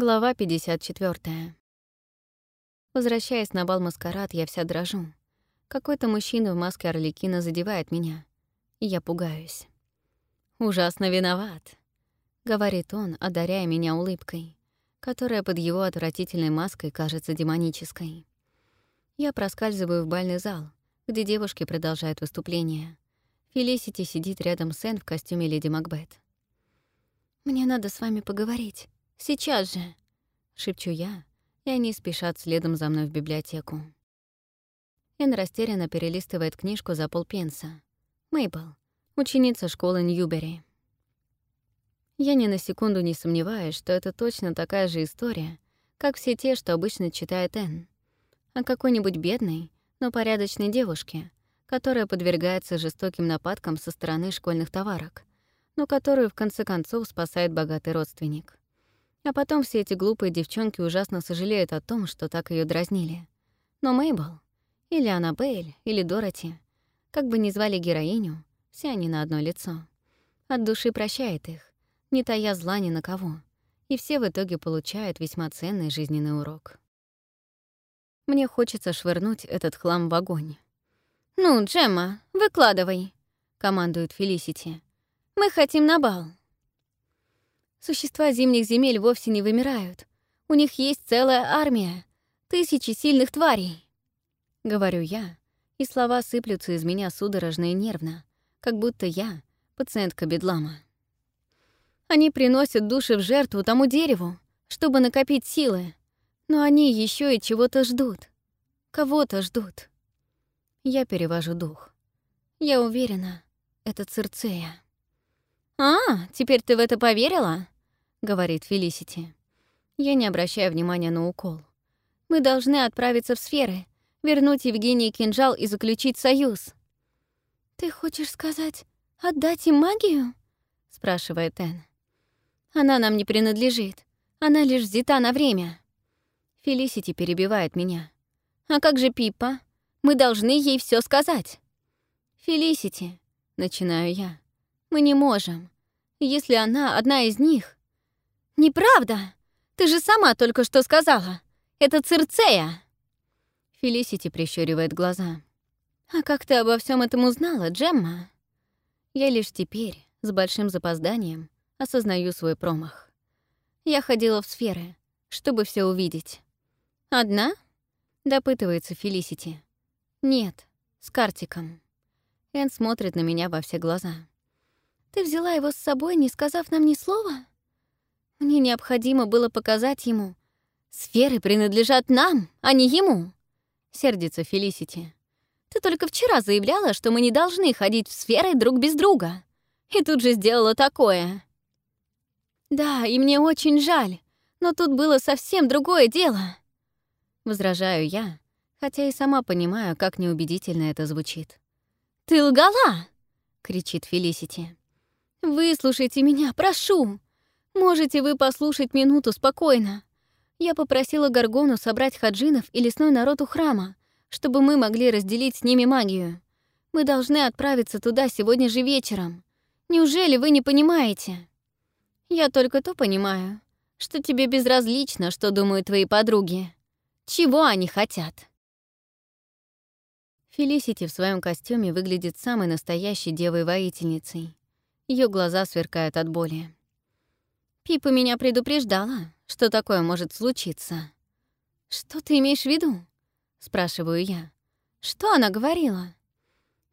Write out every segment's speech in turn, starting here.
Глава 54. Возвращаясь на бал маскарад, я вся дрожу. Какой-то мужчина в маске Орликина задевает меня, и я пугаюсь. «Ужасно виноват», — говорит он, одаряя меня улыбкой, которая под его отвратительной маской кажется демонической. Я проскальзываю в бальный зал, где девушки продолжают выступление. Фелисити сидит рядом с Энн в костюме леди Макбет. «Мне надо с вами поговорить», Сейчас же!» — шепчу я, и они спешат следом за мной в библиотеку. Эн растерянно перелистывает книжку за полпенса. Мейбл, ученица школы Ньюбери. Я ни на секунду не сомневаюсь, что это точно такая же история, как все те, что обычно читает Энн. О какой-нибудь бедной, но порядочной девушке, которая подвергается жестоким нападкам со стороны школьных товарок, но которую в конце концов спасает богатый родственник. А потом все эти глупые девчонки ужасно сожалеют о том, что так ее дразнили. Но Мейбл, или Аннабель, или Дороти, как бы ни звали героиню, все они на одно лицо. От души прощает их, не тая зла ни на кого, и все в итоге получают весьма ценный жизненный урок. Мне хочется швырнуть этот хлам в огонь. «Ну, Джемма, выкладывай», — командует Фелисити. «Мы хотим на бал». Существа зимних земель вовсе не вымирают. У них есть целая армия, тысячи сильных тварей. Говорю я, и слова сыплются из меня судорожно и нервно, как будто я — пациентка бедлама. Они приносят души в жертву тому дереву, чтобы накопить силы, но они еще и чего-то ждут. Кого-то ждут. Я перевожу дух. Я уверена, это Цирцея. «А, теперь ты в это поверила?» — говорит Фелисити. Я не обращаю внимания на укол. «Мы должны отправиться в сферы, вернуть Евгении кинжал и заключить союз». «Ты хочешь сказать, отдать им магию?» — спрашивает Энн. «Она нам не принадлежит. Она лишь взята на время». Фелисити перебивает меня. «А как же Пиппа? Мы должны ей все сказать». «Фелисити», — начинаю я. Мы не можем. Если она одна из них... Неправда! Ты же сама только что сказала. Это Цирцея. Фелисити прищуривает глаза. А как ты обо всем этом узнала, Джемма? Я лишь теперь, с большим запозданием, осознаю свой промах. Я ходила в сферы, чтобы все увидеть. «Одна?» — допытывается Фелисити. «Нет, с Картиком». Эн смотрит на меня во все глаза. Ты взяла его с собой, не сказав нам ни слова? Мне необходимо было показать ему. Сферы принадлежат нам, а не ему. Сердится Фелисити. Ты только вчера заявляла, что мы не должны ходить в сферы друг без друга. И тут же сделала такое. Да, и мне очень жаль, но тут было совсем другое дело. Возражаю я, хотя и сама понимаю, как неубедительно это звучит. «Ты лгала!» — кричит Фелисити. «Выслушайте меня, прошу! Можете вы послушать минуту спокойно? Я попросила Гаргону собрать хаджинов и лесной народ у храма, чтобы мы могли разделить с ними магию. Мы должны отправиться туда сегодня же вечером. Неужели вы не понимаете?» «Я только то понимаю, что тебе безразлично, что думают твои подруги. Чего они хотят?» Фелисити в своем костюме выглядит самой настоящей девой-воительницей. Ее глаза сверкают от боли. Пипа меня предупреждала, что такое может случиться. «Что ты имеешь в виду?» — спрашиваю я. «Что она говорила?»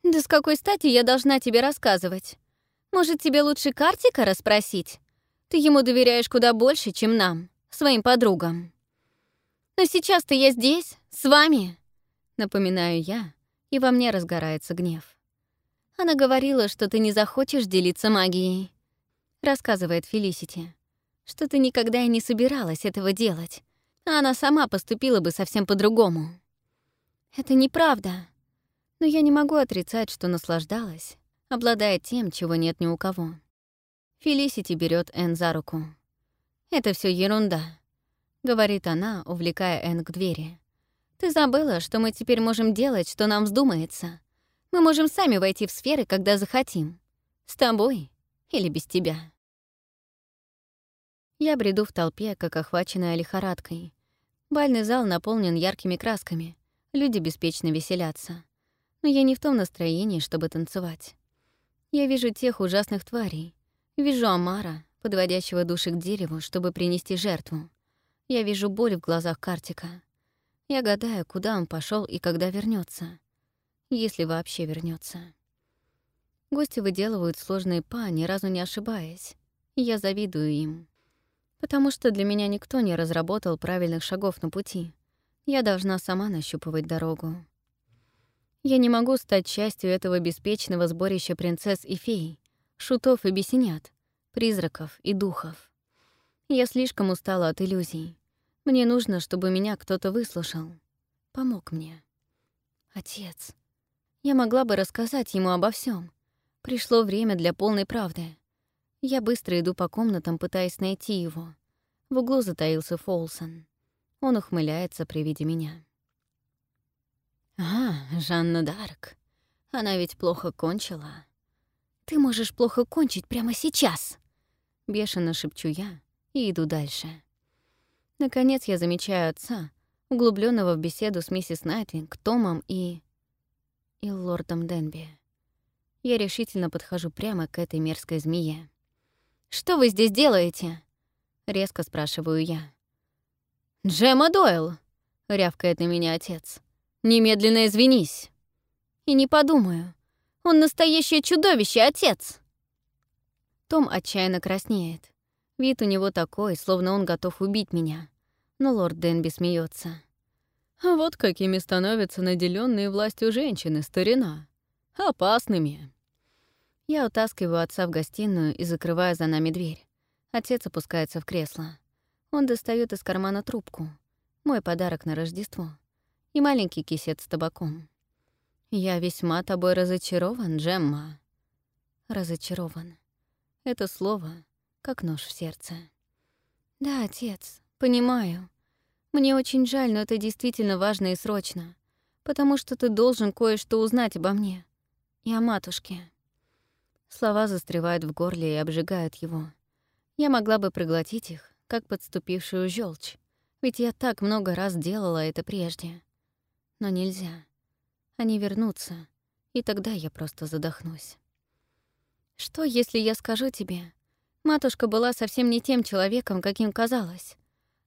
«Да с какой стати я должна тебе рассказывать? Может, тебе лучше Картика расспросить? Ты ему доверяешь куда больше, чем нам, своим подругам». «Но сейчас-то я здесь, с вами», — напоминаю я, и во мне разгорается гнев. Она говорила, что ты не захочешь делиться магией. Рассказывает Фелисити, что ты никогда и не собиралась этого делать, а она сама поступила бы совсем по-другому. Это неправда. Но я не могу отрицать, что наслаждалась, обладая тем, чего нет ни у кого. Фелисити берет Энн за руку. «Это все ерунда», — говорит она, увлекая Энн к двери. «Ты забыла, что мы теперь можем делать, что нам вздумается. Мы можем сами войти в сферы, когда захотим. С тобой или без тебя. Я бреду в толпе, как охваченная лихорадкой. Бальный зал наполнен яркими красками. Люди беспечно веселятся. Но я не в том настроении, чтобы танцевать. Я вижу тех ужасных тварей. Вижу Амара, подводящего души к дереву, чтобы принести жертву. Я вижу боль в глазах Картика. Я гадаю, куда он пошел и когда вернется, Если вообще вернется. Гости выделывают сложные па, ни разу не ошибаясь. Я завидую им. Потому что для меня никто не разработал правильных шагов на пути. Я должна сама нащупывать дорогу. Я не могу стать частью этого беспечного сборища принцесс и фей, шутов и бесенят, призраков и духов. Я слишком устала от иллюзий. Мне нужно, чтобы меня кто-то выслушал. Помог мне. Отец. Я могла бы рассказать ему обо всем. Пришло время для полной правды. Я быстро иду по комнатам, пытаясь найти его. В углу затаился Фолсон. Он ухмыляется при виде меня. «А, Жанна Дарк. Она ведь плохо кончила». «Ты можешь плохо кончить прямо сейчас!» Бешено шепчу я и иду дальше. Наконец я замечаю отца, углубленного в беседу с миссис Найтлинг, Томом и... и лордом Денби. Я решительно подхожу прямо к этой мерзкой змее. «Что вы здесь делаете?» — резко спрашиваю я. «Джема Дойл!» — рявкает на меня отец. Немедленно извинись. И не подумаю. Он настоящее чудовище, отец. Том отчаянно краснеет. Вид у него такой, словно он готов убить меня. Но лорд Денби смеется. А вот какими становятся наделенные властью женщины, старина. Опасными. Я утаскиваю отца в гостиную и закрываю за нами дверь. Отец опускается в кресло. Он достает из кармана трубку. Мой подарок на Рождество и маленький кисет с табаком. «Я весьма тобой разочарован, Джемма». «Разочарован». Это слово как нож в сердце. «Да, отец, понимаю. Мне очень жаль, но это действительно важно и срочно, потому что ты должен кое-что узнать обо мне и о матушке». Слова застревают в горле и обжигают его. Я могла бы проглотить их, как подступившую желчь, ведь я так много раз делала это прежде но нельзя. Они вернутся, и тогда я просто задохнусь. Что, если я скажу тебе, матушка была совсем не тем человеком, каким казалось?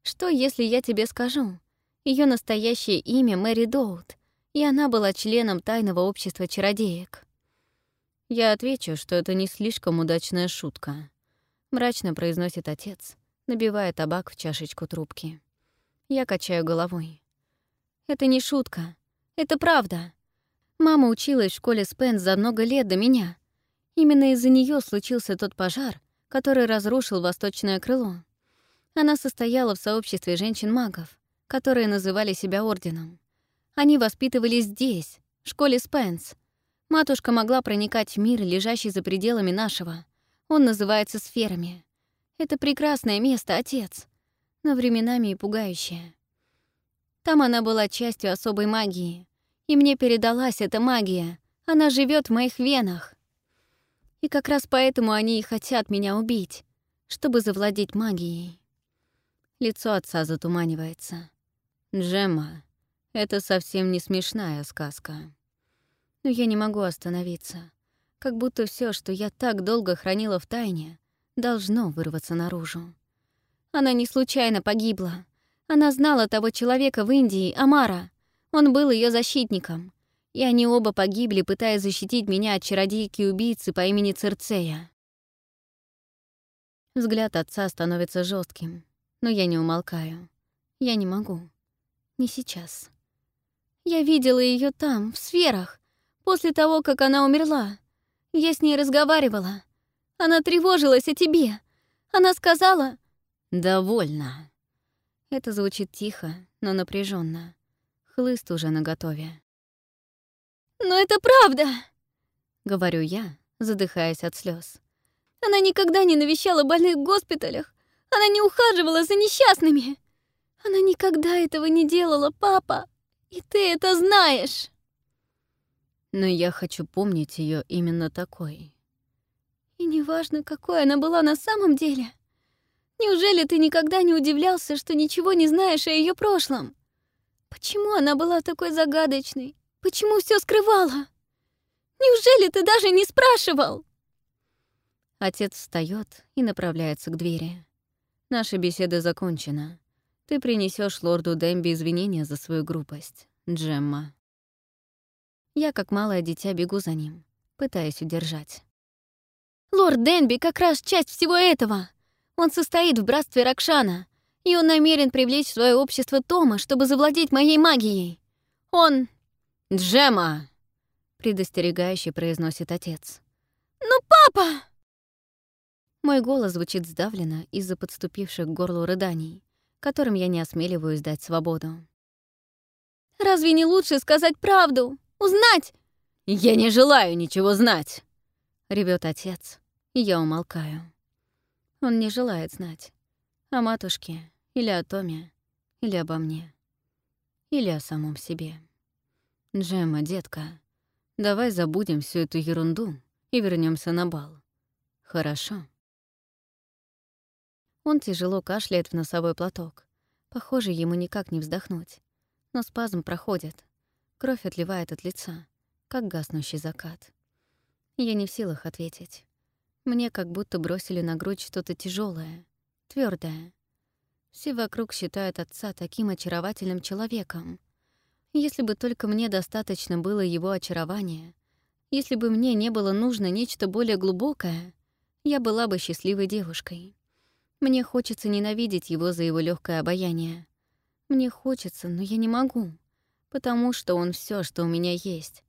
Что, если я тебе скажу, ее настоящее имя Мэри Доут, и она была членом тайного общества чародеек? Я отвечу, что это не слишком удачная шутка. Мрачно произносит отец, набивая табак в чашечку трубки. Я качаю головой. Это не шутка. Это правда. Мама училась в школе Спенс за много лет до меня. Именно из-за нее случился тот пожар, который разрушил восточное крыло. Она состояла в сообществе женщин-магов, которые называли себя орденом. Они воспитывались здесь, в школе Спенс. Матушка могла проникать в мир, лежащий за пределами нашего. Он называется сферами. Это прекрасное место, отец, но временами и пугающее. Там она была частью особой магии. И мне передалась эта магия. Она живет в моих венах. И как раз поэтому они и хотят меня убить, чтобы завладеть магией. Лицо отца затуманивается. «Джемма, это совсем не смешная сказка». Но я не могу остановиться. Как будто все, что я так долго хранила в тайне, должно вырваться наружу. Она не случайно погибла. Она знала того человека в Индии, Амара. Он был ее защитником. И они оба погибли, пытаясь защитить меня от чародейки-убийцы по имени Церцея. Взгляд отца становится жестким, но я не умолкаю. Я не могу. Не сейчас. Я видела ее там, в сферах, после того, как она умерла. Я с ней разговаривала. Она тревожилась о тебе. Она сказала... «Довольно», это звучит тихо, но напряженно. Хлыст уже наготове. «Но это правда!» — говорю я, задыхаясь от слез. «Она никогда не навещала больных в госпиталях. Она не ухаживала за несчастными. Она никогда этого не делала, папа. И ты это знаешь!» Но я хочу помнить ее именно такой. И неважно, какой она была на самом деле. Неужели ты никогда не удивлялся, что ничего не знаешь о ее прошлом? Почему она была такой загадочной? Почему все скрывала? Неужели ты даже не спрашивал?» Отец встает и направляется к двери. Наша беседа закончена. Ты принесешь лорду Демби извинения за свою грубость, Джемма. Я, как малое дитя, бегу за ним, пытаясь удержать. «Лорд Денби как раз часть всего этого. Он состоит в братстве Ракшана, и он намерен привлечь в свое общество Тома, чтобы завладеть моей магией. Он...» «Джемма!» — предостерегающе произносит отец. «Ну, папа!» Мой голос звучит сдавленно из-за подступивших к горлу рыданий, которым я не осмеливаюсь дать свободу. «Разве не лучше сказать правду? Узнать?» «Я не желаю ничего знать!» — ревет отец, и я умолкаю. Он не желает знать. О матушке, или о Томе, или обо мне, или о самом себе. Джема, детка, давай забудем всю эту ерунду и вернемся на бал. Хорошо? Он тяжело кашляет в носовой платок. Похоже, ему никак не вздохнуть. Но спазм проходит. Кровь отливает от лица, как гаснущий закат. Я не в силах ответить. Мне как будто бросили на грудь что-то тяжелое, твердое. Все вокруг считают отца таким очаровательным человеком. Если бы только мне достаточно было его очарования, если бы мне не было нужно нечто более глубокое, я была бы счастливой девушкой. Мне хочется ненавидеть его за его легкое обаяние. Мне хочется, но я не могу, потому что он все, что у меня есть.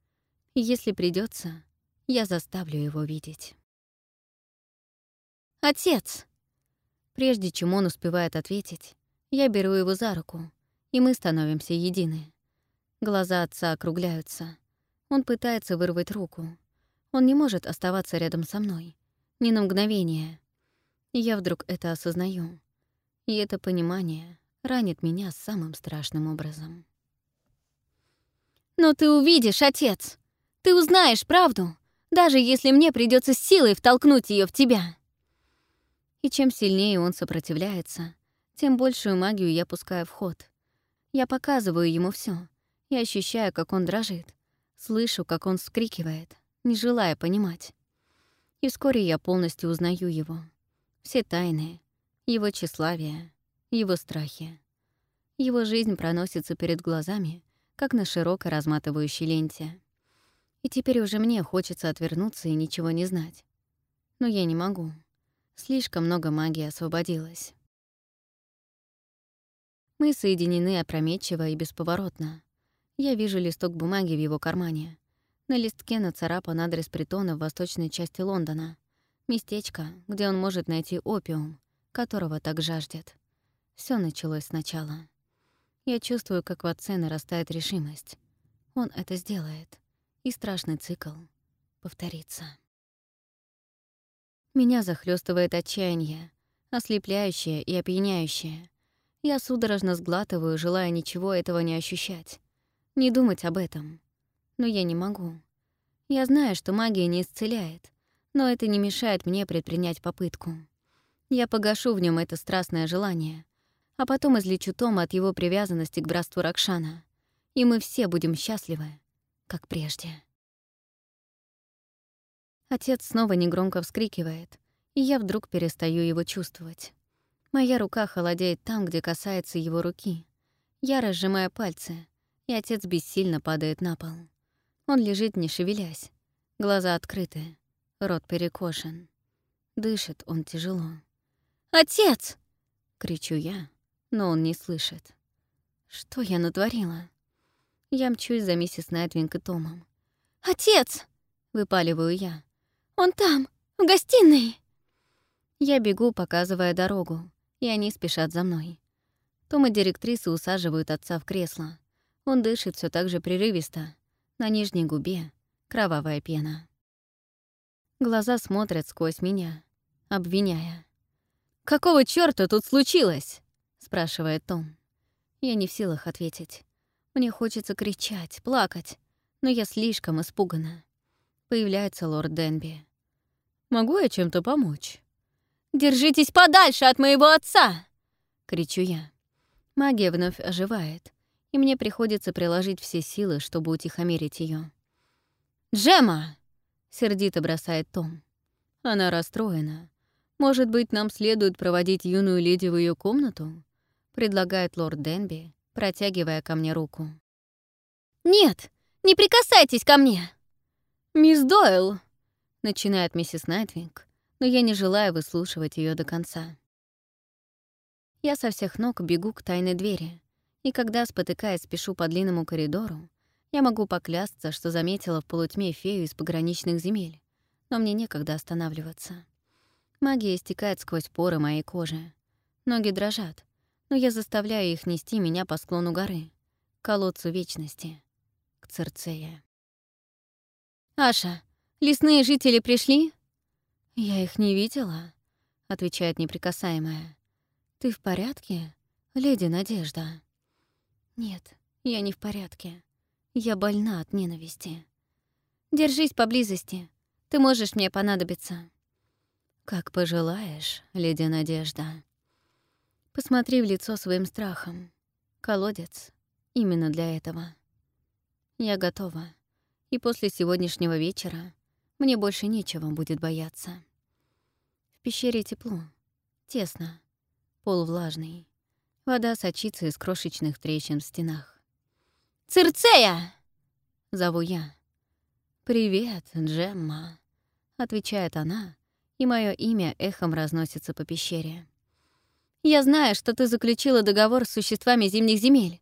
И если придется, я заставлю его видеть. «Отец!» Прежде чем он успевает ответить, я беру его за руку, и мы становимся едины. Глаза отца округляются. Он пытается вырвать руку. Он не может оставаться рядом со мной. Ни на мгновение. Я вдруг это осознаю. И это понимание ранит меня самым страшным образом. «Но ты увидишь, отец! Ты узнаешь правду, даже если мне придется силой втолкнуть ее в тебя!» И чем сильнее он сопротивляется, тем большую магию я пускаю в ход. Я показываю ему все, и ощущаю, как он дрожит, слышу, как он вскрикивает, не желая понимать. И вскоре я полностью узнаю его — все тайны, его тщеславие, его страхи. Его жизнь проносится перед глазами, как на широко разматывающей ленте. И теперь уже мне хочется отвернуться и ничего не знать. Но я не могу. Слишком много магии освободилось. Мы соединены опрометчиво и бесповоротно. Я вижу листок бумаги в его кармане. На листке нацарапан адрес притона в восточной части Лондона — Местечко, где он может найти опиум, которого так жаждет. Все началось сначала. Я чувствую, как в отце нарастает решимость. Он это сделает, и страшный цикл повторится. Меня захлестывает отчаяние, ослепляющее и опьяняющее. Я судорожно сглатываю, желая ничего этого не ощущать, не думать об этом. Но я не могу. Я знаю, что магия не исцеляет, но это не мешает мне предпринять попытку. Я погашу в нем это страстное желание, а потом излечу Тома от его привязанности к братству Ракшана, и мы все будем счастливы, как прежде. Отец снова негромко вскрикивает, и я вдруг перестаю его чувствовать. Моя рука холодеет там, где касается его руки. Я разжимаю пальцы, и отец бессильно падает на пол. Он лежит, не шевелясь, глаза открыты. Рот перекошен. Дышит он тяжело. «Отец!» — кричу я, но он не слышит. Что я натворила? Я мчусь за миссис Найтвинг и Томом. «Отец!» — выпаливаю я. «Он там, в гостиной!» Я бегу, показывая дорогу, и они спешат за мной. Том и директриса усаживают отца в кресло. Он дышит все так же прерывисто. На нижней губе — кровавая пена. Глаза смотрят сквозь меня, обвиняя. «Какого чёрта тут случилось?» — спрашивает Том. Я не в силах ответить. Мне хочется кричать, плакать, но я слишком испугана. Появляется лорд Денби. «Могу я чем-то помочь?» Держитесь подальше от моего отца!» — кричу я. Магия вновь оживает, и мне приходится приложить все силы, чтобы утихомирить ее. «Джема!» — сердито бросает Том. Она расстроена. «Может быть, нам следует проводить юную леди в ее комнату?» — предлагает лорд Денби, протягивая ко мне руку. «Нет, не прикасайтесь ко мне!» «Мисс Дойл!» — начинает миссис Найтвинг, но я не желаю выслушивать ее до конца. Я со всех ног бегу к тайной двери, и когда, спотыкаясь, спешу по длинному коридору, я могу поклясться, что заметила в полутьме фею из пограничных земель, но мне некогда останавливаться. Магия истекает сквозь поры моей кожи. Ноги дрожат, но я заставляю их нести меня по склону горы, к колодцу вечности, к Церцея. «Аша, лесные жители пришли?» «Я их не видела», — отвечает неприкасаемая. «Ты в порядке, леди Надежда?» «Нет, я не в порядке. Я больна от ненависти. Держись поблизости. Ты можешь мне понадобиться». «Как пожелаешь, леди Надежда». Посмотри в лицо своим страхом. Колодец именно для этого. Я готова. И после сегодняшнего вечера мне больше нечего будет бояться. В пещере тепло, тесно, пол влажный. Вода сочится из крошечных трещин в стенах. «Цирцея!» — зову я. «Привет, Джемма», — отвечает она, и мое имя эхом разносится по пещере. «Я знаю, что ты заключила договор с существами зимних земель.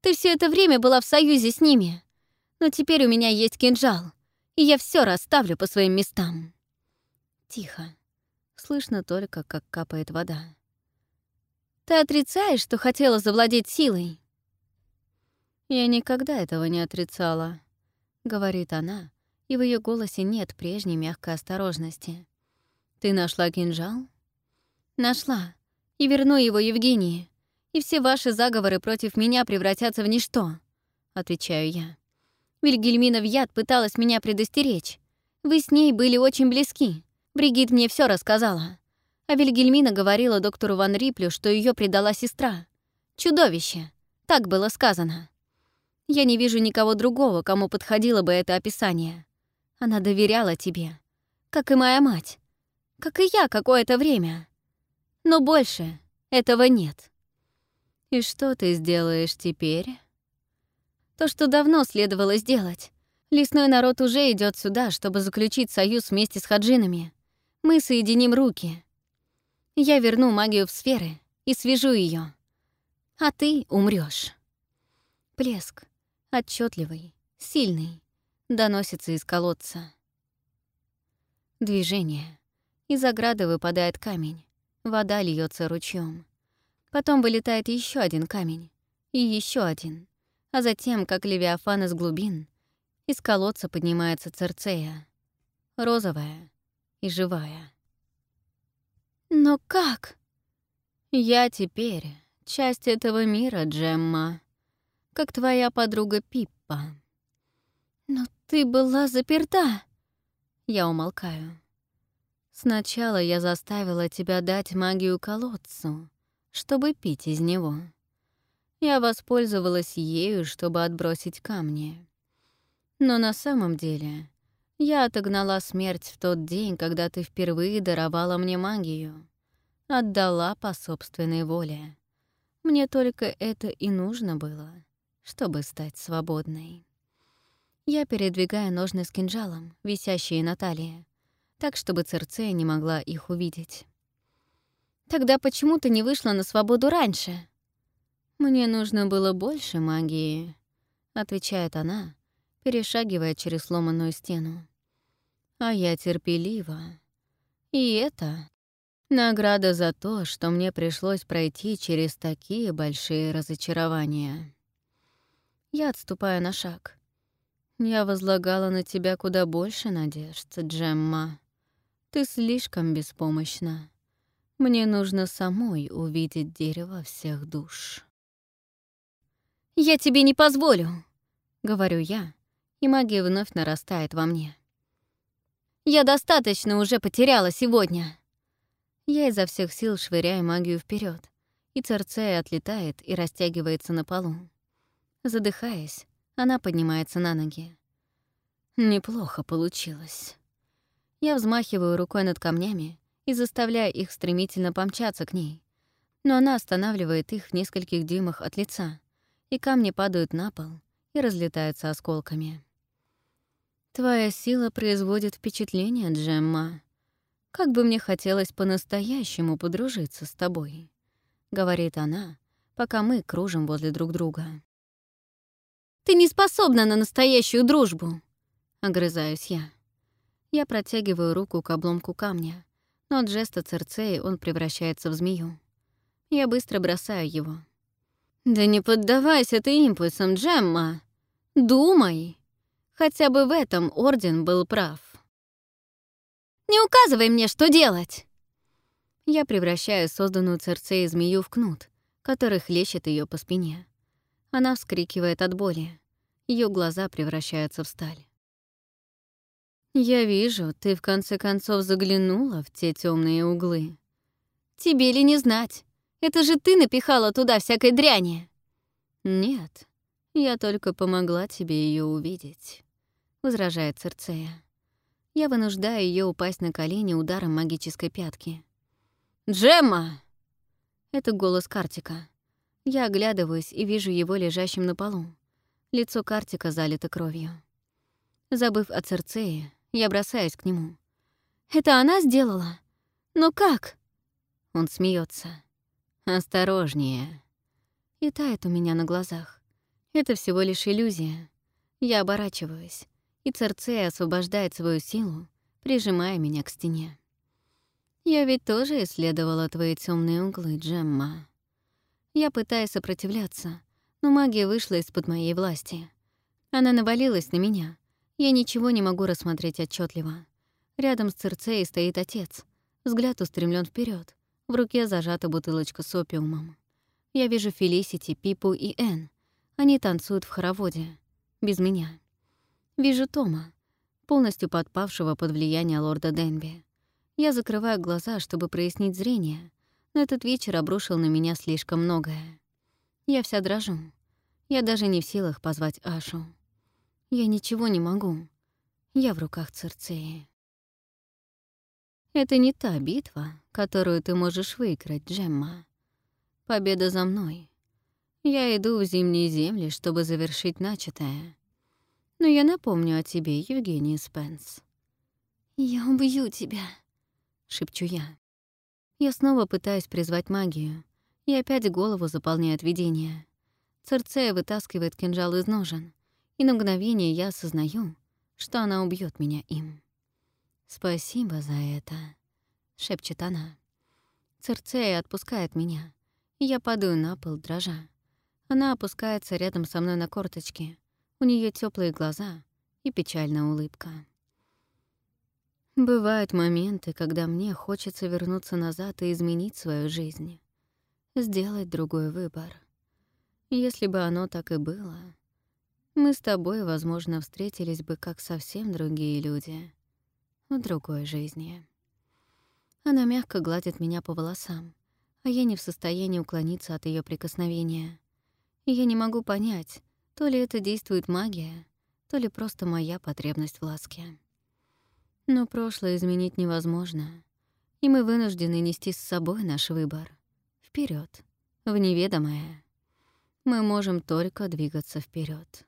Ты все это время была в союзе с ними. Но теперь у меня есть кинжал, и я все расставлю по своим местам». Тихо. Слышно только, как капает вода. «Ты отрицаешь, что хотела завладеть силой?» «Я никогда этого не отрицала», — говорит она, и в ее голосе нет прежней мягкой осторожности. «Ты нашла кинжал?» «Нашла. И верну его Евгении. И все ваши заговоры против меня превратятся в ничто», — отвечаю я. Вильгельмина в яд пыталась меня предостеречь. Вы с ней были очень близки. Бригит мне все рассказала. А Вильгельмина говорила доктору Ван Риплю, что ее предала сестра. Чудовище. Так было сказано. Я не вижу никого другого, кому подходило бы это описание. Она доверяла тебе. Как и моя мать. Как и я какое-то время. Но больше этого нет. И что ты сделаешь теперь? То, что давно следовало сделать. Лесной народ уже идет сюда, чтобы заключить союз вместе с хаджинами. Мы соединим руки. Я верну магию в сферы и свяжу ее. А ты умрешь. Плеск, отчетливый, сильный, доносится из колодца. Движение. Из ограды выпадает камень. Вода льется ручьем. Потом вылетает еще один камень. И еще один а затем, как левиафан из глубин, из колодца поднимается Церцея, розовая и живая. «Но как?» «Я теперь часть этого мира, Джемма, как твоя подруга Пиппа». «Но ты была заперта!» Я умолкаю. «Сначала я заставила тебя дать магию колодцу, чтобы пить из него». Я воспользовалась ею, чтобы отбросить камни. Но на самом деле я отогнала смерть в тот день, когда ты впервые даровала мне магию. Отдала по собственной воле. Мне только это и нужно было, чтобы стать свободной. Я передвигаю ножны с кинжалом, висящие на талии, так, чтобы Церцея не могла их увидеть. «Тогда почему ты не вышла на свободу раньше?» «Мне нужно было больше магии», — отвечает она, перешагивая через сломанную стену. «А я терпелива. И это награда за то, что мне пришлось пройти через такие большие разочарования». Я отступаю на шаг. Я возлагала на тебя куда больше надежд, Джемма. Ты слишком беспомощна. Мне нужно самой увидеть дерево всех душ. «Я тебе не позволю», — говорю я, и магия вновь нарастает во мне. «Я достаточно уже потеряла сегодня. Я изо всех сил швыряю магию вперед, и Церцея отлетает и растягивается на полу. Задыхаясь, она поднимается на ноги. Неплохо получилось. Я взмахиваю рукой над камнями и заставляю их стремительно помчаться к ней. Но она останавливает их в нескольких дюймах от лица, и камни падают на пол и разлетаются осколками. «Твоя сила производит впечатление, Джемма. Как бы мне хотелось по-настоящему подружиться с тобой», — говорит она, пока мы кружим возле друг друга. «Ты не способна на настоящую дружбу!» — огрызаюсь я. Я протягиваю руку к обломку камня, но от жеста Церцеи он превращается в змею. Я быстро бросаю его. «Да не поддавайся ты импульсам, Джемма! Думай! Хотя бы в этом Орден был прав!» «Не указывай мне, что делать!» Я превращаю созданную Церцеей змею в кнут, который хлещет ее по спине. Она вскрикивает от боли. Ее глаза превращаются в сталь. «Я вижу, ты в конце концов заглянула в те темные углы. Тебе ли не знать? Это же ты напихала туда всякой дряни!» «Нет, я только помогла тебе ее увидеть», — возражает Церцея. Я вынуждаю ее упасть на колени ударом магической пятки. «Джемма!» Это голос Картика. Я оглядываюсь и вижу его лежащим на полу. Лицо Картика залито кровью. Забыв о Церцее, я бросаюсь к нему. «Это она сделала? Но как?» Он смеется. «Осторожнее». И тает у меня на глазах. Это всего лишь иллюзия. Я оборачиваюсь, и Церцея освобождает свою силу, прижимая меня к стене. Я ведь тоже исследовала твои темные углы, Джемма. Я пытаюсь сопротивляться, но магия вышла из-под моей власти. Она навалилась на меня. Я ничего не могу рассмотреть отчетливо. Рядом с Церцеей стоит отец. Взгляд устремлен вперед. В руке зажата бутылочка с опиумом. Я вижу Фелисити, Пипу и Энн. Они танцуют в хороводе. Без меня. Вижу Тома, полностью подпавшего под влияние лорда Денби. Я закрываю глаза, чтобы прояснить зрение, но этот вечер обрушил на меня слишком многое. Я вся дрожу. Я даже не в силах позвать Ашу. Я ничего не могу. Я в руках Церцеи. Это не та битва, которую ты можешь выиграть, Джемма. Победа за мной. Я иду в зимние земли, чтобы завершить начатое. Но я напомню о тебе, Евгений Спенс. «Я убью тебя», — шепчу я. Я снова пытаюсь призвать магию, и опять голову заполняет видение. Церцея вытаскивает кинжал из ножен, и на мгновение я осознаю, что она убьет меня им. «Спасибо за это», — шепчет она. Церцея отпускает меня, и я падаю на пол, дрожа. Она опускается рядом со мной на корточки. У нее теплые глаза и печальная улыбка. Бывают моменты, когда мне хочется вернуться назад и изменить свою жизнь. Сделать другой выбор. Если бы оно так и было, мы с тобой, возможно, встретились бы как совсем другие люди в другой жизни. Она мягко гладит меня по волосам, а я не в состоянии уклониться от ее прикосновения. Я не могу понять, то ли это действует магия, то ли просто моя потребность в ласке. Но прошлое изменить невозможно, и мы вынуждены нести с собой наш выбор. вперед, в неведомое. Мы можем только двигаться вперед.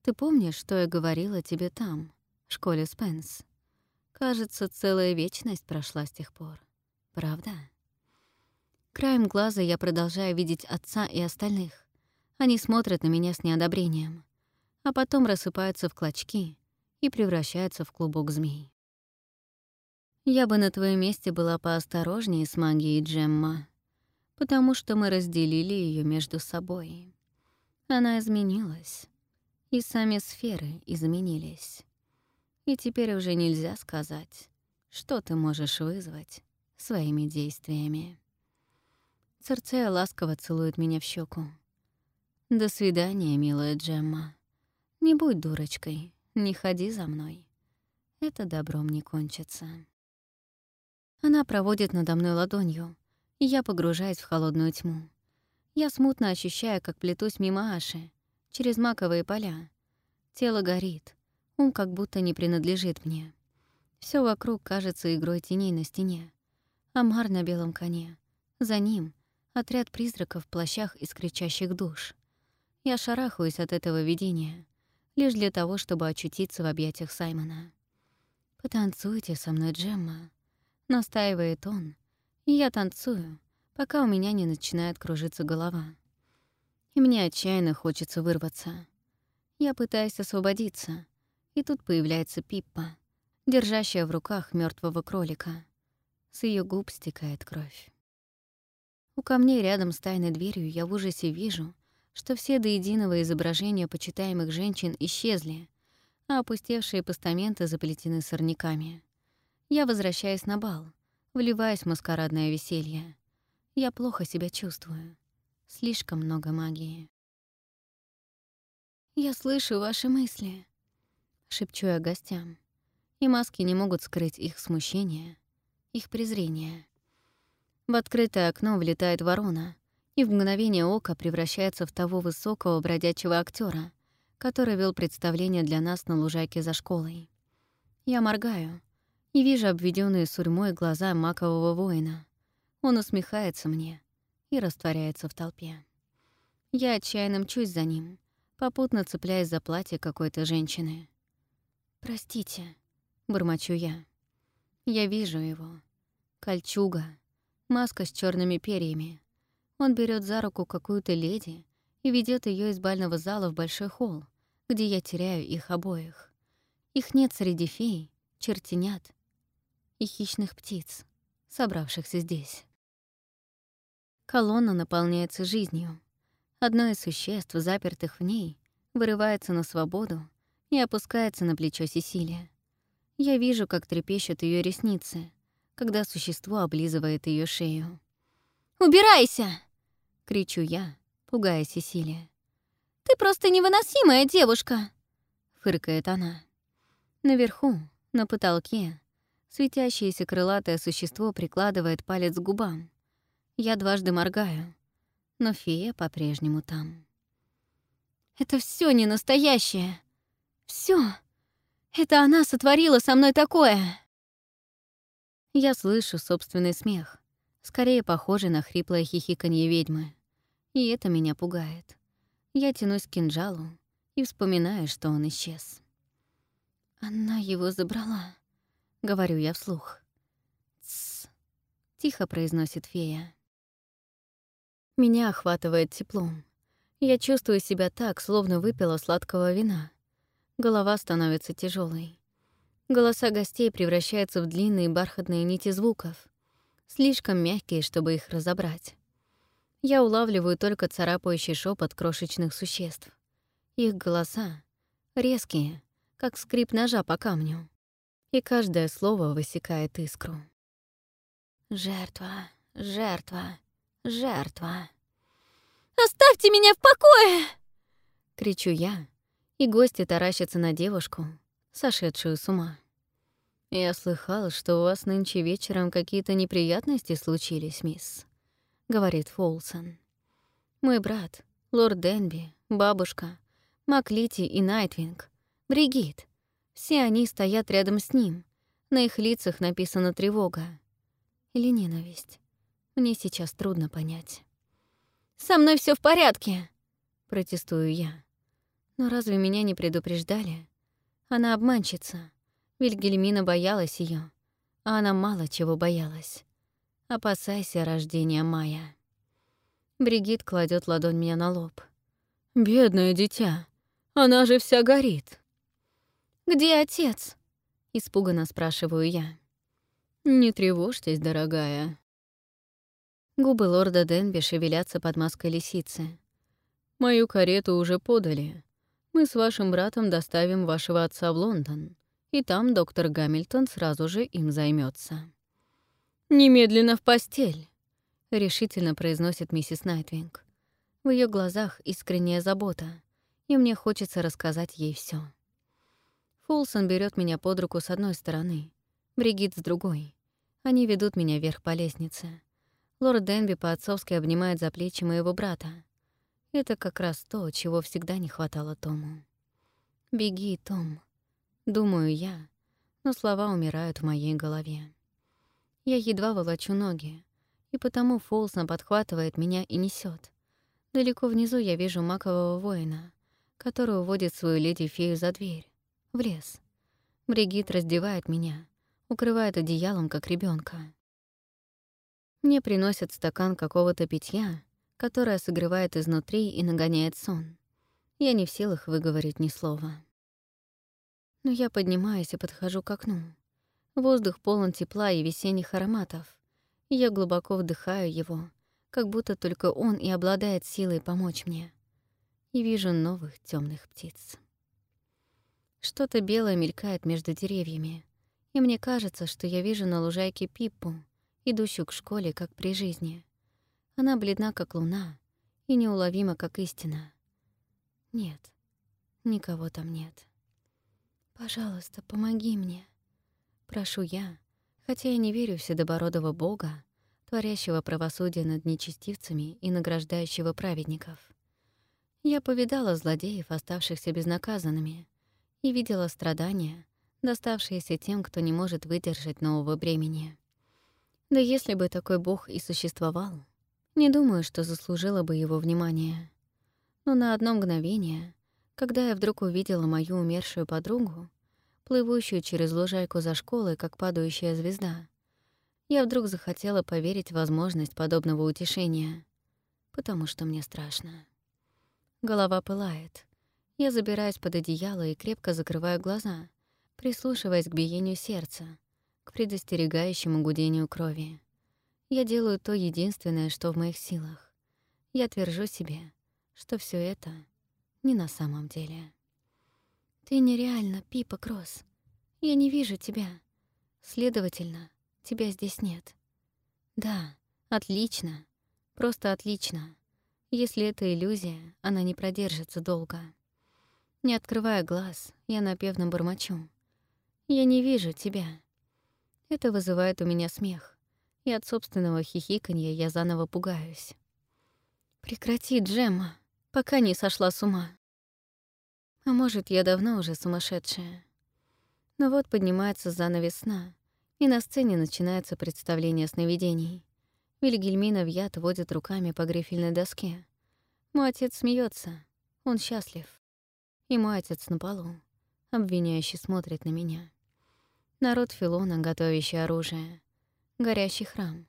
Ты помнишь, что я говорила тебе там, в школе Спенс? Кажется, целая вечность прошла с тех пор. Правда? Краем глаза я продолжаю видеть отца и остальных. Они смотрят на меня с неодобрением, а потом рассыпаются в клочки и превращаются в клубок змей. Я бы на твоем месте была поосторожнее с магией Джемма, потому что мы разделили ее между собой. Она изменилась, и сами сферы изменились. И теперь уже нельзя сказать, что ты можешь вызвать своими действиями. Церцея ласково целует меня в щеку. «До свидания, милая Джемма. Не будь дурочкой, не ходи за мной. Это добром не кончится». Она проводит надо мной ладонью, и я погружаюсь в холодную тьму. Я смутно ощущаю, как плетусь мимо Аши, через маковые поля. Тело горит, ум как будто не принадлежит мне. Все вокруг кажется игрой теней на стене. Амар на белом коне. За ним — отряд призраков в плащах из кричащих душ. Я шарахаюсь от этого видения, лишь для того, чтобы очутиться в объятиях Саймона. «Потанцуйте со мной, Джемма», — настаивает он, и я танцую, пока у меня не начинает кружиться голова. И мне отчаянно хочется вырваться. Я пытаюсь освободиться, и тут появляется Пиппа, держащая в руках мертвого кролика. С ее губ стекает кровь. У камней рядом с тайной дверью я в ужасе вижу, что все до единого изображения почитаемых женщин исчезли, а опустевшие постаменты заплетены сорняками. Я возвращаюсь на бал, вливаясь в маскарадное веселье. Я плохо себя чувствую. Слишком много магии. «Я слышу ваши мысли», — шепчу я гостям. И маски не могут скрыть их смущение, их презрение. В открытое окно влетает ворона и в мгновение ока превращается в того высокого бродячего актера, который вел представление для нас на лужайке за школой. Я моргаю и вижу обведенные сурьмой глаза макового воина. Он усмехается мне и растворяется в толпе. Я отчаянно мчусь за ним, попутно цепляясь за платье какой-то женщины. «Простите», — бормочу я. Я вижу его. Кольчуга, маска с черными перьями. Он берет за руку какую-то леди и ведет ее из бального зала в большой холл, где я теряю их обоих. Их нет среди фей, чертенят и хищных птиц, собравшихся здесь. Колонна наполняется жизнью. Одно из существ, запертых в ней, вырывается на свободу и опускается на плечо Сесилия. Я вижу, как трепещут ее ресницы, когда существо облизывает ее шею. «Убирайся!» — кричу я, пугая Сесилия. «Ты просто невыносимая девушка!» — фыркает она. Наверху, на потолке, светящееся крылатое существо прикладывает палец к губам. Я дважды моргаю, но фея по-прежнему там. Это все не настоящее. Все. Это она сотворила со мной такое. Я слышу собственный смех, скорее похожий на хриплое хихиканье ведьмы. И это меня пугает. Я тянусь к кинжалу и вспоминаю, что он исчез. Она его забрала, говорю я вслух. «Тссс», — тихо произносит фея. Меня охватывает теплом. Я чувствую себя так, словно выпила сладкого вина. Голова становится тяжелой. Голоса гостей превращаются в длинные бархатные нити звуков, слишком мягкие, чтобы их разобрать. Я улавливаю только царапающий шепот крошечных существ. Их голоса резкие, как скрип ножа по камню, и каждое слово высекает искру. «Жертва, жертва, жертва. «Оставьте меня в покое!» — кричу я, и гости таращатся на девушку, сошедшую с ума. «Я слыхал, что у вас нынче вечером какие-то неприятности случились, мисс», — говорит Фолсон. «Мой брат, лорд Денби, бабушка, Маклити и Найтвинг, Бригит, все они стоят рядом с ним. На их лицах написана тревога. Или ненависть. Мне сейчас трудно понять. «Со мной все в порядке!» — протестую я. Но разве меня не предупреждали? Она обманщица. Вильгельмина боялась ее, а она мало чего боялась. Опасайся рождения Мая. Бригит кладет ладонь мне на лоб. «Бедное дитя, она же вся горит!» «Где отец?» — испуганно спрашиваю я. «Не тревожьтесь, дорогая. Губы лорда Денби шевелятся под маской лисицы. «Мою карету уже подали. Мы с вашим братом доставим вашего отца в Лондон, и там доктор Гамильтон сразу же им займется. «Немедленно в постель!» — решительно произносит миссис Найтвинг. В ее глазах искренняя забота, и мне хочется рассказать ей все. Фулсон берет меня под руку с одной стороны, Бригит с другой. Они ведут меня вверх по лестнице. Лорд Денби по-отцовски обнимает за плечи моего брата. Это как раз то, чего всегда не хватало Тому. «Беги, Том», — думаю я, но слова умирают в моей голове. Я едва волочу ноги, и потому Фолсон подхватывает меня и несет. Далеко внизу я вижу макового воина, который уводит свою леди-фею за дверь, в лес. Бригит раздевает меня, укрывает одеялом, как ребенка. Мне приносят стакан какого-то питья, которое согревает изнутри и нагоняет сон. Я не в силах выговорить ни слова. Но я поднимаюсь и подхожу к окну. Воздух полон тепла и весенних ароматов, я глубоко вдыхаю его, как будто только он и обладает силой помочь мне. И вижу новых темных птиц. Что-то белое мелькает между деревьями, и мне кажется, что я вижу на лужайке Пиппу, идущую к школе, как при жизни. Она бледна, как луна, и неуловима, как истина. Нет, никого там нет. «Пожалуйста, помоги мне», — прошу я, хотя я не верю в седобородого бога, творящего правосудие над нечестивцами и награждающего праведников. Я повидала злодеев, оставшихся безнаказанными, и видела страдания, доставшиеся тем, кто не может выдержать нового бремени. Да если бы такой бог и существовал, не думаю, что заслужила бы его внимание. Но на одно мгновение, когда я вдруг увидела мою умершую подругу, плывущую через лужайку за школой, как падающая звезда, я вдруг захотела поверить в возможность подобного утешения, потому что мне страшно. Голова пылает. Я забираюсь под одеяло и крепко закрываю глаза, прислушиваясь к биению сердца, к предостерегающему гудению крови. Я делаю то единственное, что в моих силах. Я твержу себе, что все это не на самом деле. Ты нереально, Пипа Кросс. Я не вижу тебя. Следовательно, тебя здесь нет. Да, отлично. Просто отлично. Если это иллюзия, она не продержится долго. Не открывая глаз, я напевно бормочу. Я не вижу тебя. Это вызывает у меня смех, и от собственного хихиканья я заново пугаюсь. Прекрати, Джемма, пока не сошла с ума. А может, я давно уже сумасшедшая. Но вот поднимается занавес сна, и на сцене начинается представление сновидений. Вильгельмина Вьят водит руками по грифельной доске. Мой отец смеется, он счастлив. И мой отец на полу, обвиняющий смотрит на меня. Народ Филона, готовящий оружие. Горящий храм.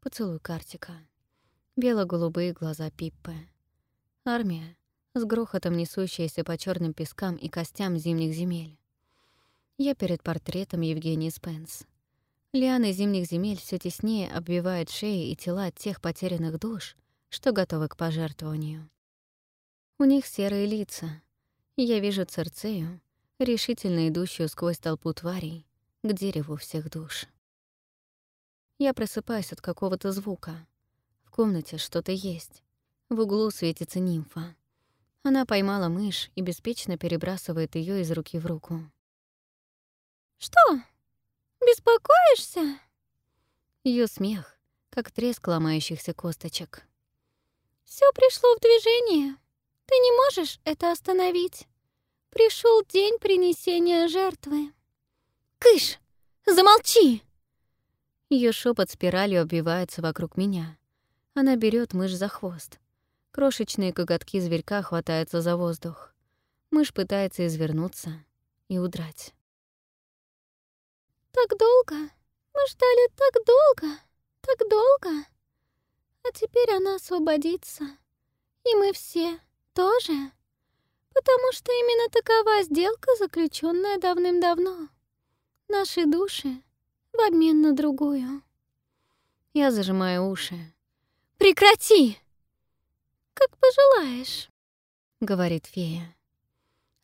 Поцелуй Картика. Бело-голубые глаза Пиппы. Армия, с грохотом несущаяся по черным пескам и костям зимних земель. Я перед портретом Евгении Спенс. Лианы зимних земель все теснее обвивают шеи и тела тех потерянных душ, что готовы к пожертвованию. У них серые лица, я вижу Церцею, решительно идущую сквозь толпу тварей, к дереву всех душ. Я просыпаюсь от какого-то звука. В комнате что-то есть. В углу светится нимфа. Она поймала мышь и беспечно перебрасывает ее из руки в руку. «Что? Беспокоишься?» Ее смех, как треск ломающихся косточек. Все пришло в движение. Ты не можешь это остановить. Пришел день принесения жертвы. «Кыш! Замолчи!» Ее шепот спиралью обвивается вокруг меня. Она берет мышь за хвост. Крошечные коготки зверька хватаются за воздух. Мышь пытается извернуться и удрать. «Так долго! Мы ждали так долго! Так долго! А теперь она освободится. И мы все тоже. Потому что именно такова сделка, заключенная давным-давно наши души в обмен на другую. Я зажимаю уши. «Прекрати!» «Как пожелаешь», — говорит фея.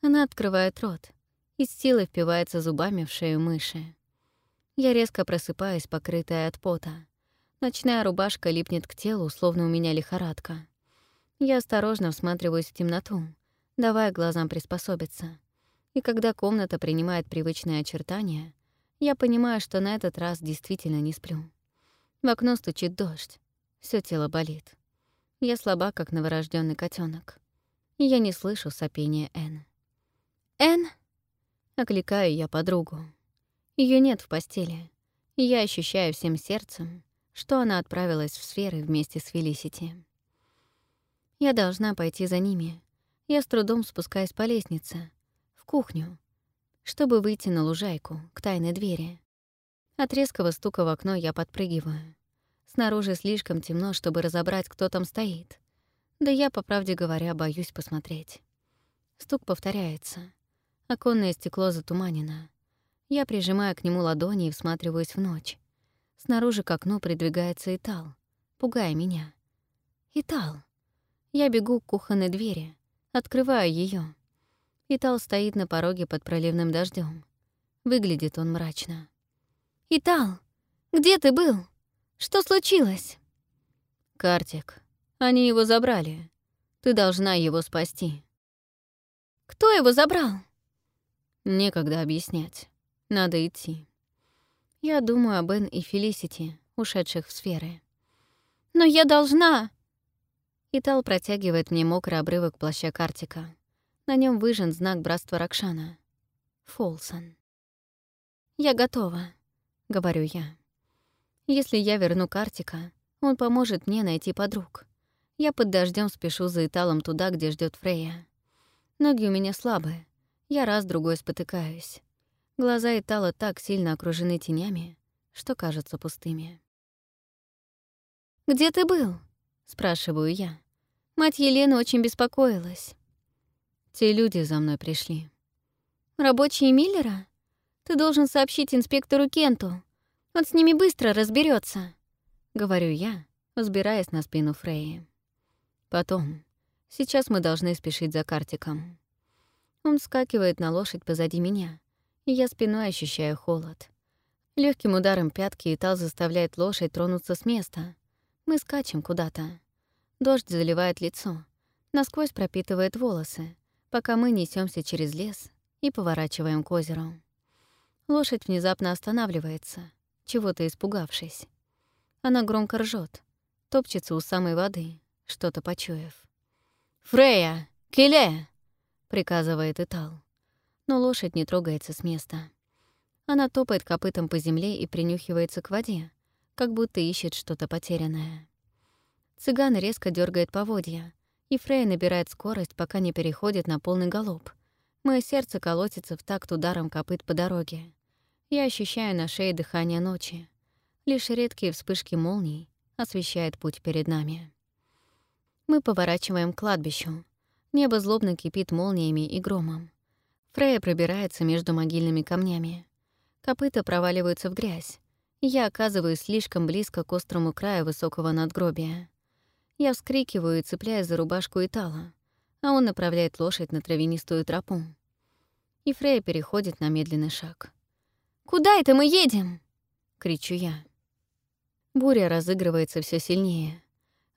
Она открывает рот и с силой впивается зубами в шею мыши. Я резко просыпаюсь, покрытая от пота. Ночная рубашка липнет к телу, словно у меня лихорадка. Я осторожно всматриваюсь в темноту, давая глазам приспособиться. И когда комната принимает привычные очертания, Я понимаю, что на этот раз действительно не сплю. В окно стучит дождь. Все тело болит. Я слаба, как новорожденный котенок. Я не слышу сопения Н. «Эн?» — окликаю я подругу. Ее нет в постели, я ощущаю всем сердцем, что она отправилась в сферы вместе с Фелисити. Я должна пойти за ними. Я с трудом спускаюсь по лестнице, в кухню, чтобы выйти на лужайку, к тайной двери. От резкого стука в окно я подпрыгиваю. Снаружи слишком темно, чтобы разобрать, кто там стоит. Да я, по правде говоря, боюсь посмотреть. Стук повторяется. Оконное стекло затуманено. Я прижимаю к нему ладони и всматриваюсь в ночь. Снаружи к окну придвигается Итал, пугая меня. Итал. Я бегу к кухонной двери, открываю ее. Итал стоит на пороге под проливным дождем. Выглядит он мрачно. «Итал, где ты был? Что случилось?» «Картик. Они его забрали. Ты должна его спасти». «Кто его забрал?» «Некогда объяснять. Надо идти». Я думаю об Энн и Фелисити, ушедших в сферы. «Но я должна...» Итал протягивает мне мокрый обрывок плаща Картика. На нем выжжен знак братства Ракшана. Фолсон. «Я готова», — говорю я. «Если я верну Картика, он поможет мне найти подруг. Я под дождем спешу за Италом туда, где ждет Фрея. Ноги у меня слабые, я раз-другой спотыкаюсь. Глаза Итала так сильно окружены тенями, что кажутся пустыми. «Где ты был?» — спрашиваю я. Мать Елены очень беспокоилась. Те люди за мной пришли. Рабочие Миллера? Ты должен сообщить инспектору Кенту. Он с ними быстро разберется, говорю я, взбираясь на спину Фреи. Потом. Сейчас мы должны спешить за Картиком. Он вскакивает на лошадь позади меня, и я спиной ощущаю холод. Легким ударом пятки Итал заставляет лошадь тронуться с места. Мы скачем куда-то. Дождь заливает лицо, насквозь пропитывает волосы, пока мы несемся через лес и поворачиваем к озеру. Лошадь внезапно останавливается, чего-то испугавшись. Она громко ржет, топчется у самой воды, что-то почуяв. «Фрея! Келе!» — приказывает Итал. Но лошадь не трогается с места. Она топает копытом по земле и принюхивается к воде, как будто ищет что-то потерянное. Цыган резко дергает поводья, и Фрей набирает скорость, пока не переходит на полный галоп. Мое сердце колотится в такт ударом копыт по дороге. Я ощущаю на шее дыхание ночи. Лишь редкие вспышки молний освещают путь перед нами. Мы поворачиваем к кладбищу. Небо злобно кипит молниями и громом. Фрея пробирается между могильными камнями. Копыта проваливаются в грязь. Я оказываюсь слишком близко к острому краю высокого надгробия. Я вскрикиваю и цепляюсь за рубашку Итала, а он направляет лошадь на травянистую тропу. И Фрея переходит на медленный шаг. «Куда это мы едем?» — кричу я. Буря разыгрывается все сильнее.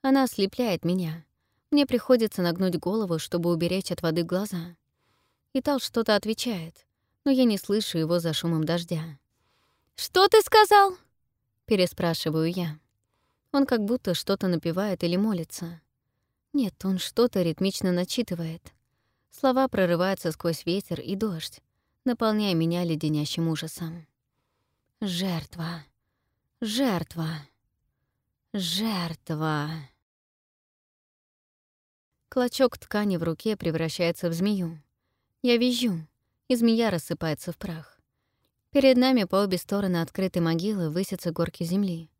Она ослепляет меня. Мне приходится нагнуть голову, чтобы уберечь от воды глаза. Итал что-то отвечает, но я не слышу его за шумом дождя. «Что ты сказал?» — переспрашиваю я. Он как будто что-то напевает или молится. Нет, он что-то ритмично начитывает. Слова прорываются сквозь ветер и дождь, наполняя меня леденящим ужасом. Жертва. Жертва. Жертва. Клочок ткани в руке превращается в змею. Я визжу, и змея рассыпается в прах. Перед нами по обе стороны открытой могилы высятся горки земли.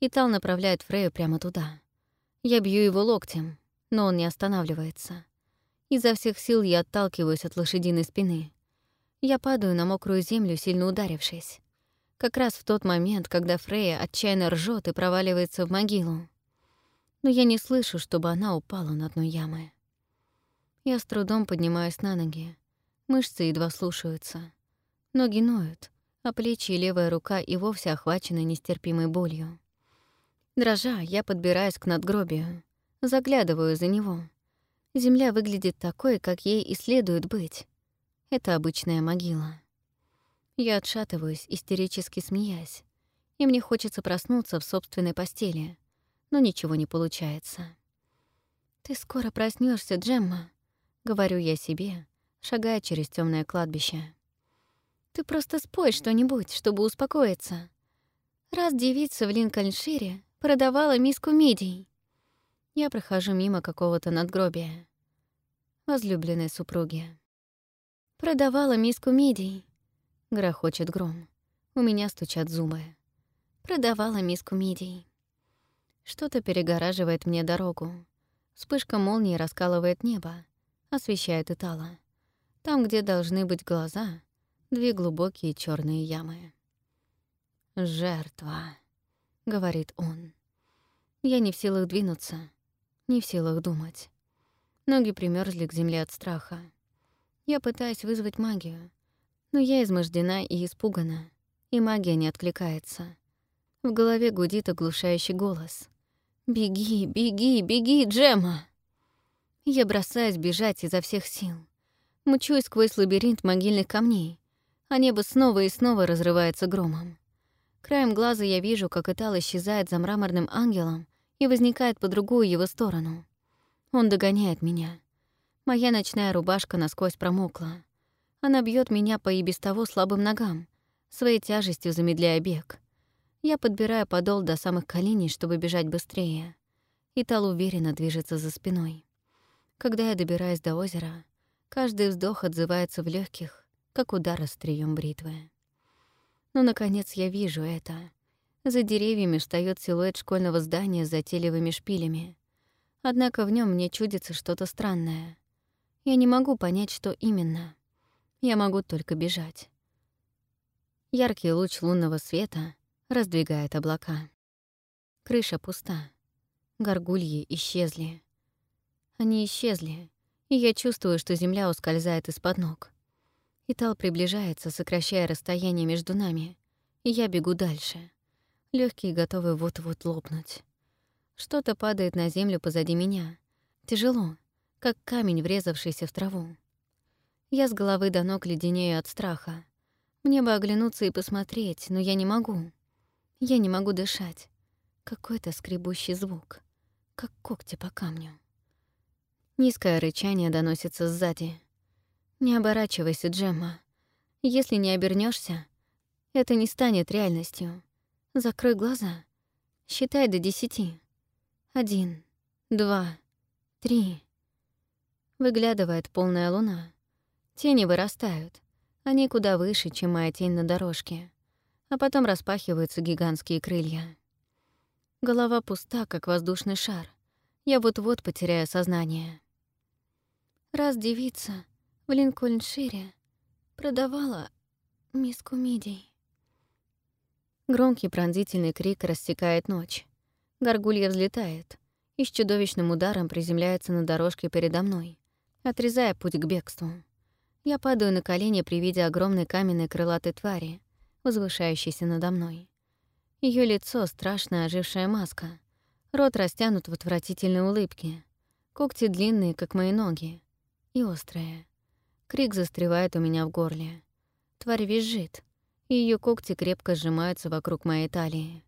И Тал направляет Фрею прямо туда. Я бью его локтем, но он не останавливается. Изо всех сил я отталкиваюсь от лошадиной спины. Я падаю на мокрую землю, сильно ударившись. Как раз в тот момент, когда Фрея отчаянно ржет и проваливается в могилу. Но я не слышу, чтобы она упала на дно ямы. Я с трудом поднимаюсь на ноги. Мышцы едва слушаются. Ноги ноют, а плечи и левая рука и вовсе охвачены нестерпимой болью. Дрожа, я подбираюсь к надгробию, заглядываю за него. Земля выглядит такой, как ей и следует быть. Это обычная могила. Я отшатываюсь, истерически смеясь, и мне хочется проснуться в собственной постели, но ничего не получается. «Ты скоро проснешься, Джемма», — говорю я себе, шагая через темное кладбище. «Ты просто спой что-нибудь, чтобы успокоиться. Раз девица в Линкольншире продавала миску мидий». Я прохожу мимо какого-то надгробия. Возлюбленной супруги. «Продавала миску мидий», — грохочет гром. У меня стучат зубы. «Продавала миску мидий». Что-то перегораживает мне дорогу. Вспышка молнии раскалывает небо, освещает Итала. Там, где должны быть глаза, две глубокие черные ямы. «Жертва», — говорит он. Я не в силах двинуться, не в силах думать. Ноги примерзли к земле от страха. Я пытаюсь вызвать магию, но я измождена и испугана, и магия не откликается. В голове гудит оглушающий голос. «Беги, беги, беги, Джема!» Я бросаюсь бежать изо всех сил. Мчусь сквозь лабиринт могильных камней, а небо снова и снова разрывается громом. Краем глаза я вижу, как Итал исчезает за мраморным ангелом и возникает по другую его сторону. Он догоняет меня. Моя ночная рубашка насквозь промокла. Она бьет меня по и без того слабым ногам, своей тяжестью замедляя бег. Я подбираю подол до самых коленей, чтобы бежать быстрее. И Тал уверенно движется за спиной. Когда я добираюсь до озера, каждый вздох отзывается в легких, как удар острием бритвы. Но, наконец, я вижу это. За деревьями встаёт силуэт школьного здания с затейливыми шпилями. Однако в нем мне чудится что-то странное. Я не могу понять, что именно. Я могу только бежать. Яркий луч лунного света раздвигает облака. Крыша пуста. Горгульи исчезли. Они исчезли, и я чувствую, что земля ускользает из-под ног. Итал приближается, сокращая расстояние между нами, я бегу дальше. Легкие готовы вот-вот лопнуть. Что-то падает на землю позади меня. Тяжело, как камень, врезавшийся в траву. Я с головы до ног леденею от страха. Мне бы оглянуться и посмотреть, но я не могу. Я не могу дышать. Какой-то скребущий звук, как когти по камню. Низкое рычание доносится сзади. «Не оборачивайся, Джемма. Если не обернешься, это не станет реальностью. Закрой глаза. Считай до десяти. Один, два, три». Выглядывает полная луна. Тени вырастают. Они куда выше, чем моя тень на дорожке. А потом распахиваются гигантские крылья. Голова пуста, как воздушный шар. Я вот-вот потеряю сознание. Раз девица в Линкольншире продавала миску мидий. Громкий пронзительный крик рассекает ночь. Горгулья взлетает и с чудовищным ударом приземляется на дорожке передо мной, отрезая путь к бегству. Я падаю на колени при виде огромной каменной крылатой твари, возвышающейся надо мной. Ее лицо — страшная ожившая маска, рот растянут в отвратительной улыбке, когти длинные, как мои ноги, и острые. Крик застревает у меня в горле. Тварь визжит, ее когти крепко сжимаются вокруг моей талии.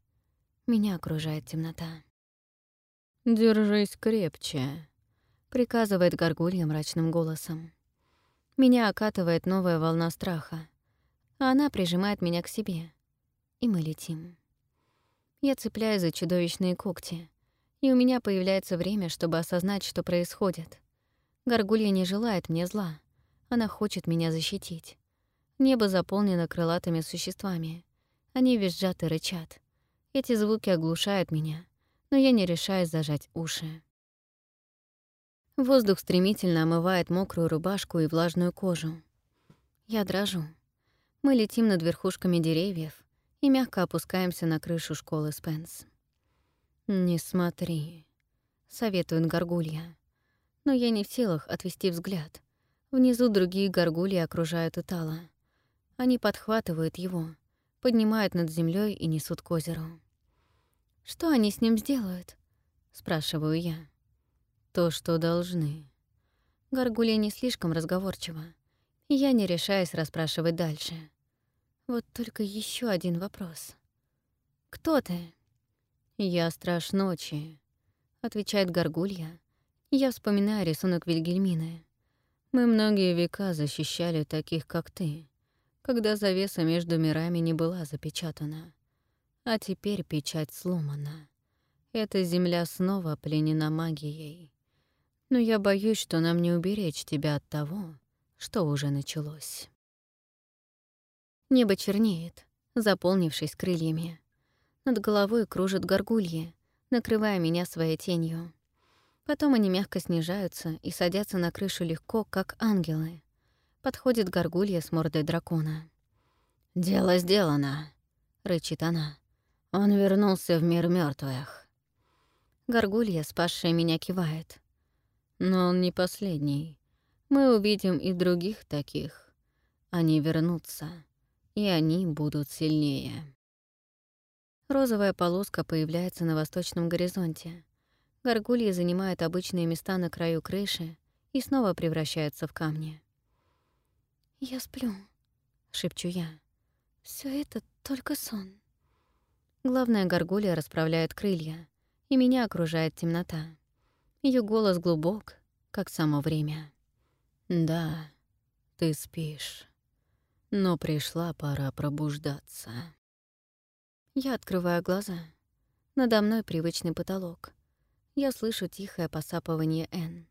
Меня окружает темнота. «Держись крепче», — приказывает горгулья мрачным голосом. Меня окатывает новая волна страха, она прижимает меня к себе, и мы летим. Я цепляюсь за чудовищные когти, и у меня появляется время, чтобы осознать, что происходит. Горгулья не желает мне зла, она хочет меня защитить. Небо заполнено крылатыми существами. Они визжат и рычат. Эти звуки оглушают меня, но я не решаюсь зажать уши. Воздух стремительно омывает мокрую рубашку и влажную кожу. Я дрожу. Мы летим над верхушками деревьев и мягко опускаемся на крышу школы Спенс. «Не смотри», — советует горгулья. Но я не в силах отвести взгляд. Внизу другие горгульи окружают Итала. Они подхватывают его, поднимают над землей и несут к озеру. «Что они с ним сделают?» — спрашиваю я. То, что должны. Горгулья не слишком разговорчива. Я не решаюсь расспрашивать дальше. Вот только еще один вопрос. «Кто ты?» «Я страж ночи», — отвечает Горгулья. Я вспоминаю рисунок Вильгельмины. Мы многие века защищали таких, как ты, когда завеса между мирами не была запечатана. А теперь печать сломана. Эта земля снова пленена магией. Но я боюсь, что нам не уберечь тебя от того, что уже началось. Небо чернеет, заполнившись крыльями. Над головой кружат горгульи, накрывая меня своей тенью. Потом они мягко снижаются и садятся на крышу легко, как ангелы. Подходит горгулья с мордой дракона. «Дело сделано», — рычит она. «Он вернулся в мир мертвых. Горгулья, спасшая меня, кивает. «Но он не последний. Мы увидим и других таких. Они вернутся, и они будут сильнее». Розовая полоска появляется на восточном горизонте. Горгульи занимают обычные места на краю крыши и снова превращаются в камни. «Я сплю», — шепчу я. Все это только сон». Главная горгулья расправляет крылья, и меня окружает темнота. Ее голос глубок, как само время. «Да, ты спишь, но пришла пора пробуждаться». Я открываю глаза. Надо мной привычный потолок. Я слышу тихое посапывание Н.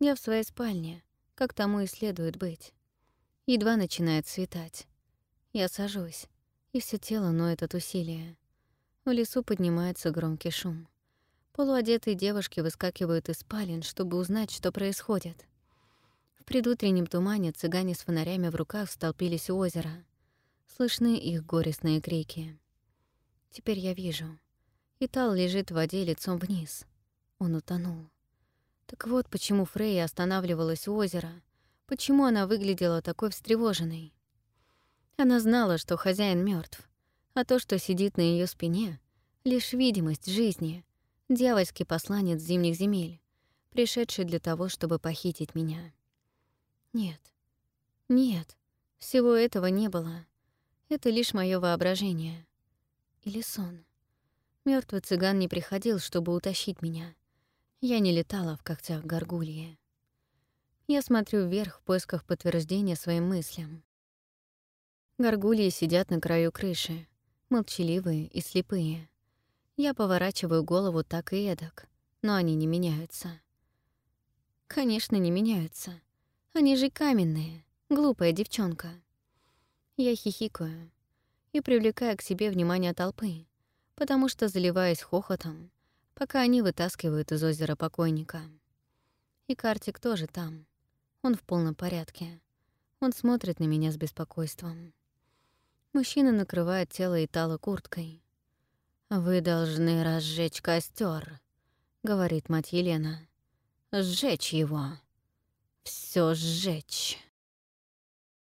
Я в своей спальне, как тому и следует быть. Едва начинает светать. Я сажусь, и все тело ноет от усилия. В лесу поднимается громкий шум. Полуодетые девушки выскакивают из спален, чтобы узнать, что происходит. В предутреннем тумане цыгане с фонарями в руках столпились у озера. Слышны их горестные крики. Теперь я вижу. Итал лежит в воде лицом вниз. Он утонул. Так вот почему Фрейя останавливалась у озера, почему она выглядела такой встревоженной. Она знала, что хозяин мертв, а то, что сидит на ее спине, — лишь видимость жизни, дьявольский посланец зимних земель, пришедший для того, чтобы похитить меня. Нет, нет, всего этого не было. Это лишь мое воображение. Или сон. Мертвый цыган не приходил, чтобы утащить меня. Я не летала в когтях горгульи. Я смотрю вверх в поисках подтверждения своим мыслям. Горгульи сидят на краю крыши, молчаливые и слепые. Я поворачиваю голову так и эдак, но они не меняются. Конечно, не меняются. Они же каменные, глупая девчонка. Я хихикаю и привлекаю к себе внимание толпы, потому что заливаюсь хохотом, пока они вытаскивают из озера покойника. И Картик тоже там. Он в полном порядке. Он смотрит на меня с беспокойством. Мужчина накрывает тело Итала курткой. «Вы должны разжечь костер, говорит мать Елена. «Сжечь его. Все сжечь».